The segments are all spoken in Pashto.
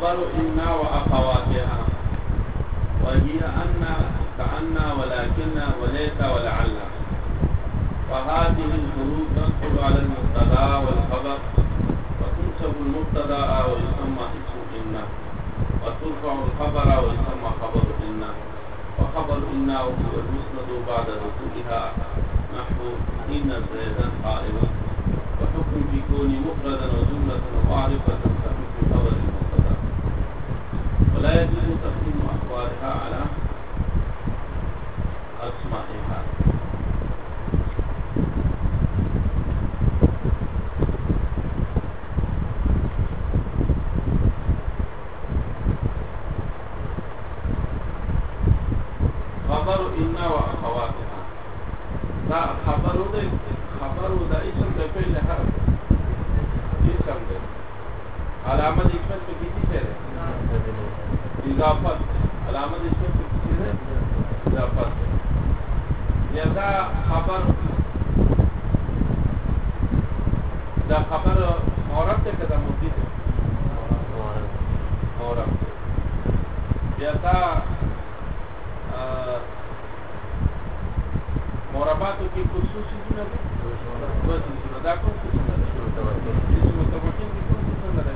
خبر إنا وأخواتها وهي أن كأن ولكن وليس ولعل فهذه الحروف تدخل على المبتدا والخبر وتنسب المبتدا ويسمى اسم إنا وترفع الخبر ويسمى خبر إنا وخبر إنا هو المسند بعد رسولها نحو إن زيدا قائما وحكم في كوني مفردا وجملة معرفة كحكم خبر لا يجوز खबर द खबर औरत से कदा मुद्दी से औरत जैसा مرابطه کې خصوصي نه ده خصوصي نه ده خصوصي نه ده چې متفقین دي خصوصي نه ده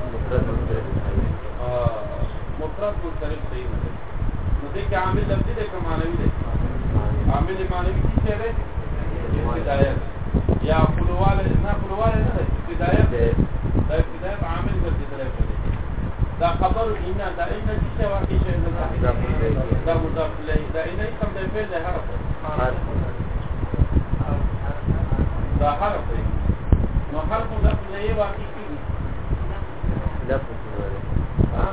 مفرد مختلف صحیح نه ده نو دې کې عامل لفظي ده که معنوي ده عامل معنوي څه دی بدايه یا کولواله نه کولواله نه بدايه دا بدايه عامل ګرځیدل دا خبر ان دا ان څه واقع شي دا دا مضاف الیه دا ان کوم د فعل حرف دا حرف دی نو حرف مضاف الیه واقع کیږي لفظ دی ها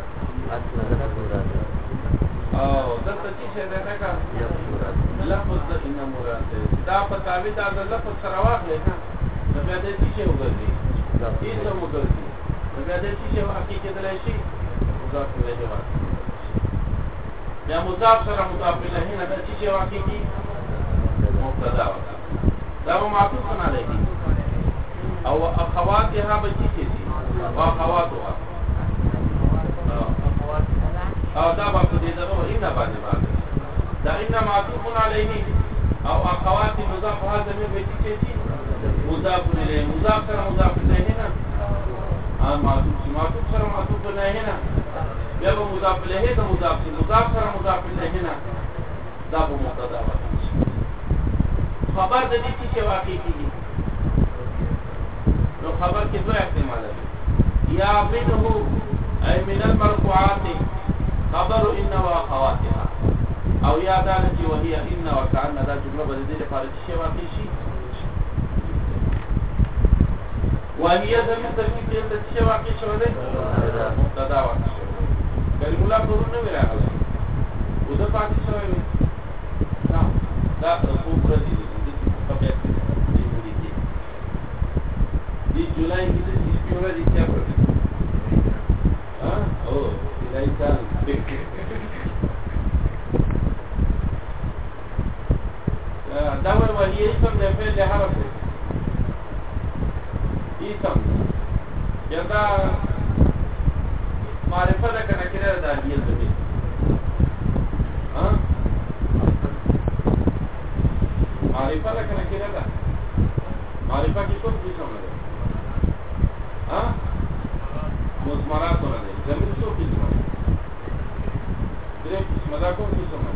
اصل نه او دلته چې څه ده کا لفظ د ان مراد ده دا په تاوی دا د لفظ سره واخلې ها نو بیا دې چې وګورئ دا څه وګورئ نو بیا دې چې واقعي کېدلای شي مضاف الیه واقع بیا مضاف سره مضاف الیه نه چې واقعي کی مبتدا دا مو معطوف نه لګي او اخواتها به چې شي واخواتها او دا په دې دغه ان باندې باندې دا ان معطوف علیه او اقوات مضاف هذا من بیت چی مضاف الیه مضاف سره مضاف الیه نه ا معطوف معطوف سره معطوف الیه نه بیا به مضاف الیه دا مضاف مضاف سره مضاف الیه نه دا په مبتدا خبر د دې چې واقع کیږي نو خبر کې دوه احتمالات یا منه ای من المرفوعات خبر انما خواتها او یا دا چې وهي ان وكان دا جمله به دې لپاره چې شی واقع شي وهي زمي تشکیل کې څه شی واقع شوی دی مبتدا واقع شوی کلم الله کورونه ویلاغله او دا پاتې شوی دی دا خو پر دې دې جولای کې د سپیورا دي چې په ها او دې راځي دور ولي اسم ده فعل حرف اسم يدا مذاکر څه سمه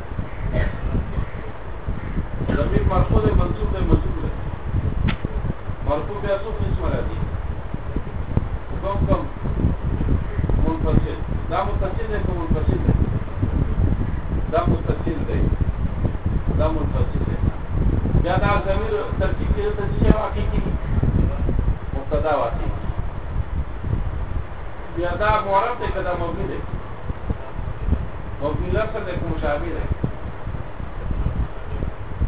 زمير مرفوع دی منصوب دی منصوب دی مرفوع بیا څو قسم راځي کوم کوم منفصل دا متصل دی کوم منفصل دی دا متصل دی دا منفصل دی بیا دا زمير ترکیب کې د څه حقیقي مبتدا واقع بیا دا مورب دی کدا مبني دی مبني لفظ ده کوم مشابه ده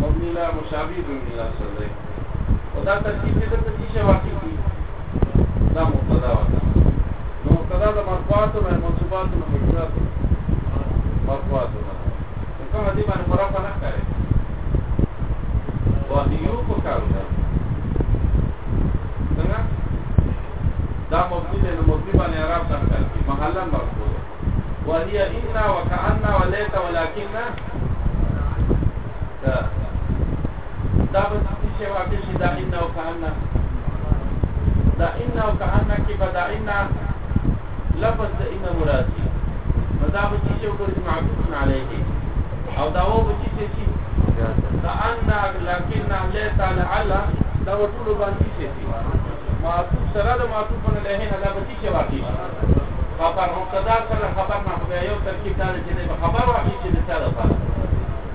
مبني لا مشابه مبني لفظ ده او دا ترکیب دې ته څه شی واقع کی دا مبتدا واقع نو مبتدا د مرفوعات او منصوبات او مجرورات مرفوعات کوم دې باندې مرافع نه کوي وانیو کو کاوه څنګه دا مبني له مبني باندې عرب څنګه کوي محلن مرفوع وهي إنا وكأنا وليت ولكننا دا به څه شی واقع شي دا إنا وكأنا دا إنا وكأنا کې بدا إنا لفظ دا إنا مراد دي دا به څه شی وګورئ معقول علیه او دا و به څه شي دا أنا لكننا ليت لعل دا ټول باندې شي معقول سره دا معقول نه له نه دا به څه واقع شي خبر مقتدا سره خبر ما خدای یو ترکیب دا چې په خبر واقع چې د څه لپاره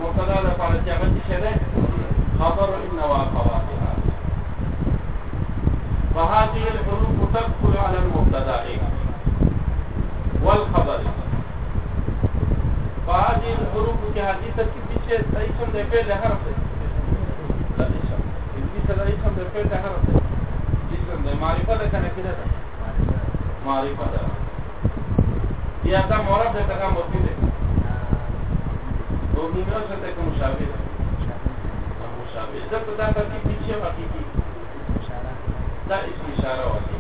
مقتدا لپاره چې هغه څه ده خبر ان واقعها فهذه الحروف تدخل على المبتدا والخبر فهذه الحروف كهذه تركيب چې صحیح څنګه د پیل حرف ده دې سره یې څنګه د پیل حرف ده چې د معرفت کنه کېده معرفت یعنی معرب ده تکم مفیده دومیناش ده تکم مشابه ده مشابه ده تو دا ترکیب نیچه حقیقی دا اسم اشاره واقعی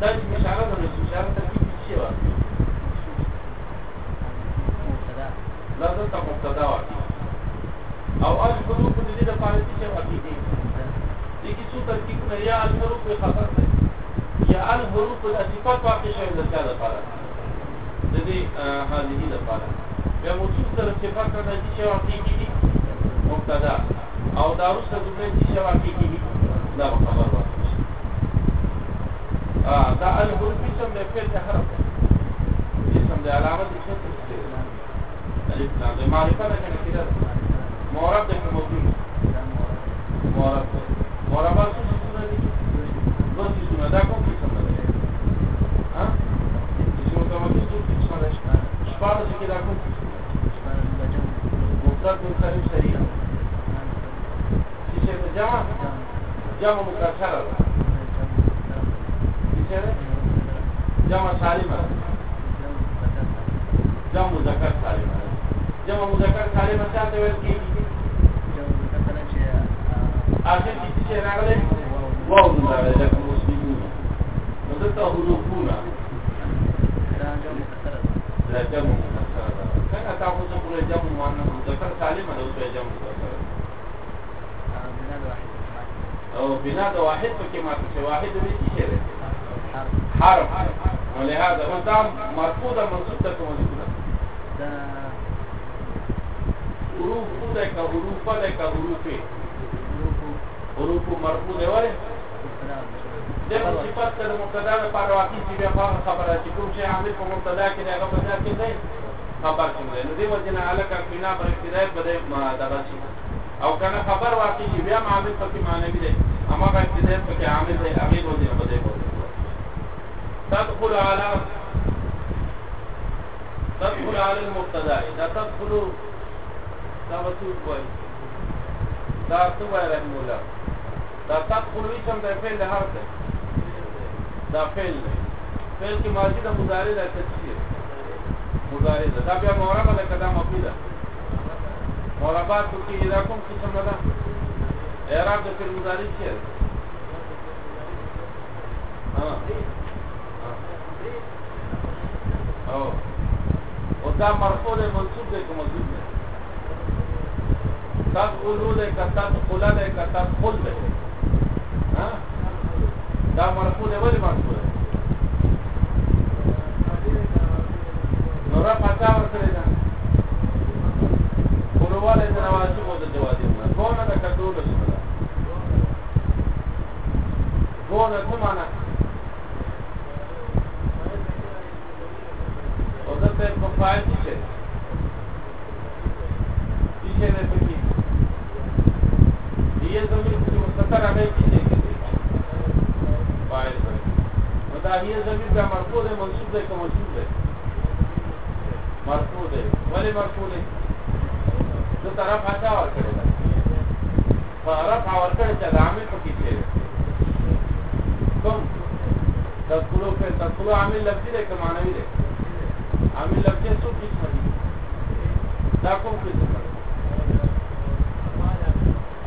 دا اسم اشاره ده اسم اشاره ترکیب نیچه واقعی لا دلتا مبتدا واقعی او الحروف دې د فارسی شو حقیقي دي کې څو ترکیب نه یا الحروف خطر الان حروف الاضافات واقع شوی د ځان لپاره د دې حالې لپاره بیا موصوف سره چې پاک نه دي چې واقع کیږي مبتدا او دا وروسته د دې چې واقع کیږي دا خبر واقع شي دا الحروف سم د فعل حرف سم د علامه د شکل الف لام د معرفه نه کنه کیدل مورب د موضوع مورب مورب جمع مکرر جمع سالم جمع مذکر سالم جمع مذکر سالم څه ته ویل کیږي اخر کې چې راغلي واو مذکر لکه مسلمون نو دلته حروفونه دا جمع مکرر دا جمع مکرر څنګه تاسو په جمع مؤنث مذکر سالم او جمع مذکر او بنا د واحد پکې ماته شي واحد دې څه دی حرف ولهذا هو دا مرفوع منصوب ته کوم دا حروف ده که حروف ده که حروف حروف مرفوع ده وره دغه صفات تر مبتدا لپاره واقعي چې بیا په خبره چې کوم شی عامل په مبتدا کې هغه په ځای کې دی خبر څنګه نو دې وجنه علاقه بنا پر ابتداء بده ما دغه شي او کنه خبر واقعي بیا عامل پکې معنی دی اما باید دې پکې عامل دی امیر ودی په دې تدخل على تدخل على المبتدا اذا تدخل دا وڅو کوي دا څو وایره مولا دا تدخل کوم د فعل له حرف دا فعل فعل کې ماضي د مضارع د تفسیر مضارع دا بیا مورا بل کدا مفعول مربات کې دا کوم څه ده اعراب د فعل مضارع کې ده او او دا مرفوع له منصوب دی کوم منصوب دی تقولو له کتا تقولا له کتا قل له ها دا مرفوع له ولې مرفوع دی نو را پتا ورته ده والی د نواجب او د جوازب نه دونه د کدولو څخه ده دونه څه معنا او د په په فایل کې ده چې نه پکې دې زمين چې مستتر هغه کې ده فایل نو دا هي زمين دا مرکو ده منصوب ده کوم منصوب ده مرکو ده ولی مرکو ده طرف اچا ور کړی دا رفع ور کړی چې عامل پکې دی کوم تذکرو په تذکرو عامل لفظي دی که معنوي دی عامل لفظي څه قسم دی دا کوم قسم دی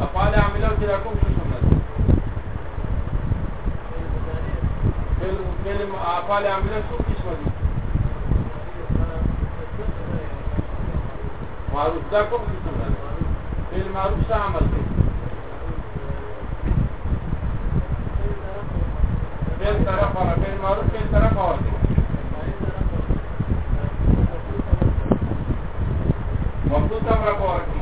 افعال عاملو چې دا کوم قسم دی فعل فعل افعال عاملو څه قسم دی معروف دا کوم قسم بالمعروف څه عمل کوي بل طرف را بالمعروف بل طرف ورته وقتو تم را ورته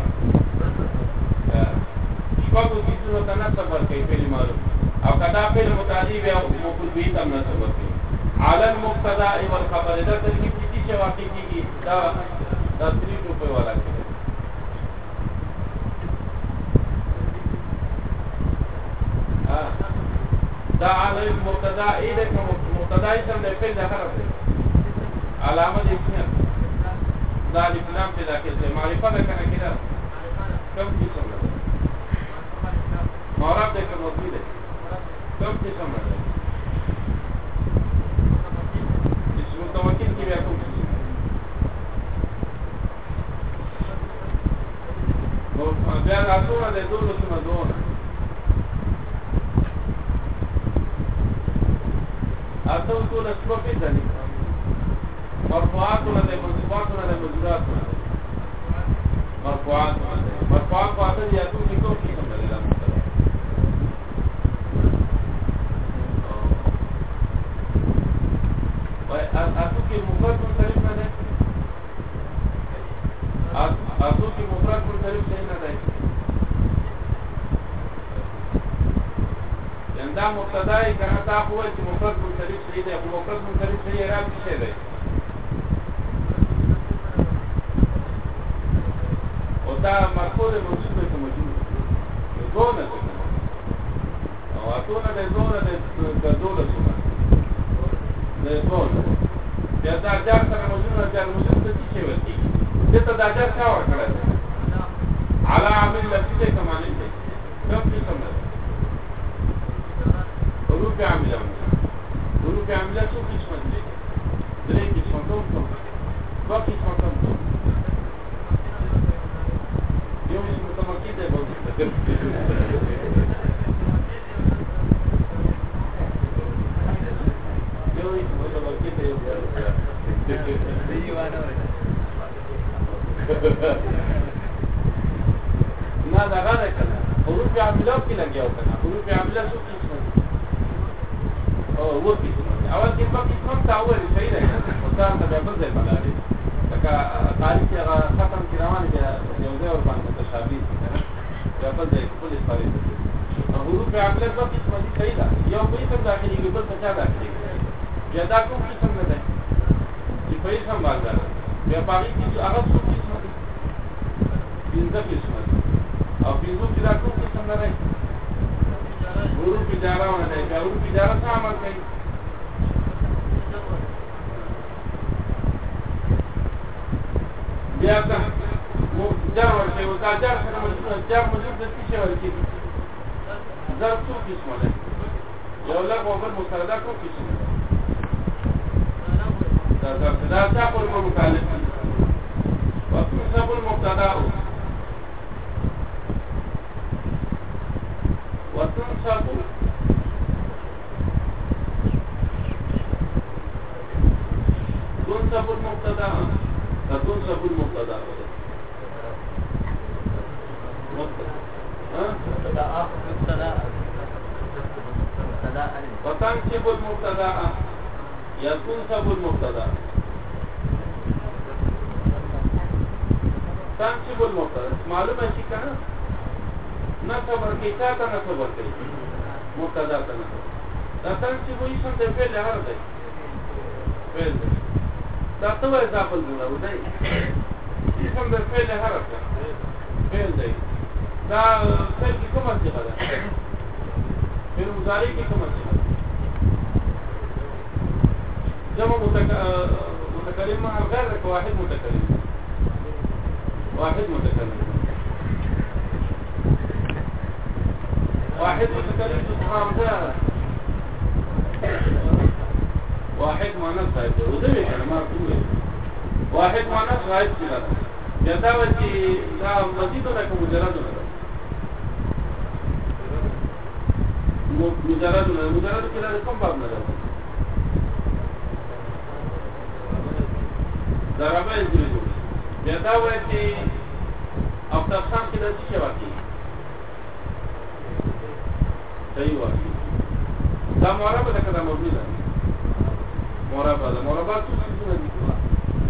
شپږو کیسو ته نه صبر کوي بالمعروف او کدا په متعدی او مقبول وی تم نه صبر کوي عالم مقتدا او خبره ده ترکیب چې واقع کیږي دا د 3 روپے والا کې دا عامل مبتدا ايه ده مبتدا اسم ده فعل ده خبر ده علامه دي اسم ده الاسلام في ذاك المعرفه ده كان كده كم قسم ده معرفه ده كم قسم ده न किमपि धनिकम् मर्फात् न दे मर्फात् न दे मर्फात् न दे मर्फात् न दे मर्फात् पातन यातु निकम की समझ ला आसू के मुफरत मुनसरिफ न दे आसू की मुफरत मुनसरिफ नहीं न दे دا مبتدا یې کنه دا خو چې مفرد منصرف شي دی خو مفرد منصرف شي اعراب څه دی او دا مرکو د منصوب ته موجود دونه ده او اتونه ده دونه ده د دوله دونه ده دونه بیا دا جار سره موجود ده موجود څه شي ورته دته دا جار څه ورکړل علا عامل لسی ده کمانه ده کم څه في عامله يقول له في عامله سوق اسمها زيك زيك اسمها دكتور باقي اسمها دكتور يوم اسمه تمركيز يبقى دا دوه قسمه دي دا یو په اسم داخليږي بل په چا داخليږي بیا دا کوم قسم نه دی چې په اسم باندې بیا په هغه کې هغه څه قسمه دي پنځه قسمه او پنځه کې دا کوم قسم نه دی ورو بيداره نه دی دا ورو بيداره څه عمل کوي بیا دا مو جار ورته او دا جار څنګه مجبور جار مجبور د څه ورته مصدر څو قسمه ده یو لغو بل مسترده څو قسمه ده دا دا دا په مکالمه وقسم المبتدا وتنصب تنصب المبتدا تنصب المبتدا مبتدا مبتدا وتنصب المبتدا ينصب المبتدا تنصب المبتدا معلومه شي کنه نه خبر کې چا ته نه خبر کوي مبتدا ته نه دا تنصب یې څنګه د فعل هر دی فعل دا ته وایي ځاپل جوړه ودی یې څنګه د فعل هر دی فعل دی دا فعل کومه څه ده فعل مضارع کې کومه څه متكلم مع الغير لك واحد متكلم واحد متكلم واحد متكلم سبحان الله واحد معنى صاحب ده وده كلمات دوله واحد معنى صاحب كده جدا وتي دا مزيد ولا مجرد ولا مجرد ولا مجرد كده کوم باب نه ضربه یې کړو بیا دا وایي چې او تاسو هم کې د څه واکي صحیح واکي دا مرابه ده کله مربي ده مرابه ده مرابه څه څه دي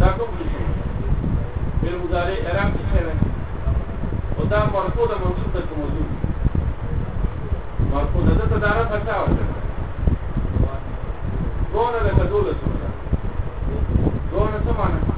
دا کوم څه بل مضارع اعراب څه ده او دا مرکو ده موجود ده کوم موجود مرکو ده ته دا را څه واکي دونه ده کدول څه دونه څه معنی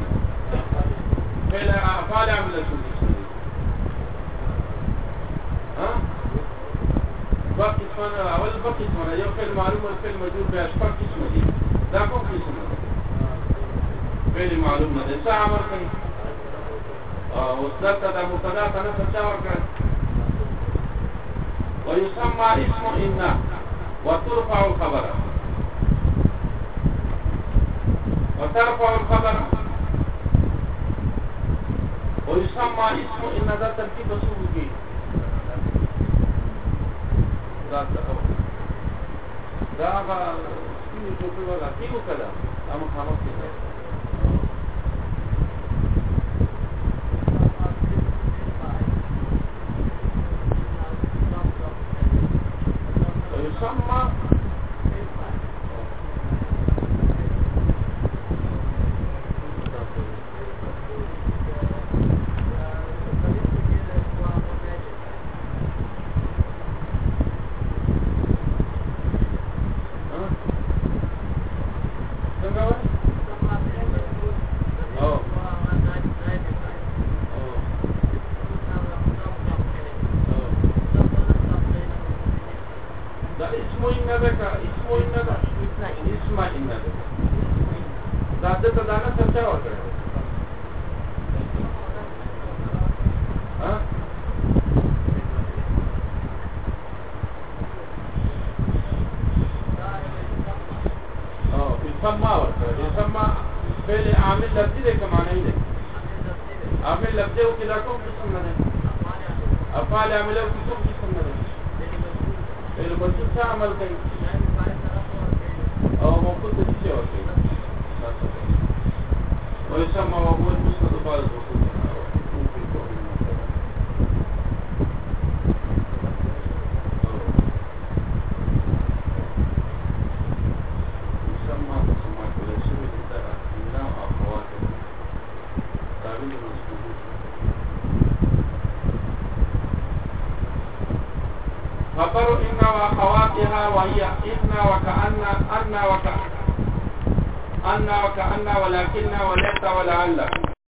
بين أعقالها من الجنود ها؟ فرق اسمنا أول فرق اسمنا يو فعل معلوم والفعل مجرور بها فرق اسمه دي ده فرق اسمه فعل معلوم آه، ده ساعة مركز اه ده مبتدا فنفس ساعة مركز ويسمى اسم إن وترفع الخبر وترفع الخبر ويسمى اسم ان ذا ترتیب سوږي دا دا هغه چې په لاره کې وکړه هغه خلاص کیږي だいつもいなべかいつもいながいつまいなべかだってただなさっちゃうわけよ سما ورته سما فعل عامل لفظي ده کمانه ده عامل لفظي او کله کوم قسم نه ده افعال عامل او کوم الکوشش څه عمل کوي او موقوف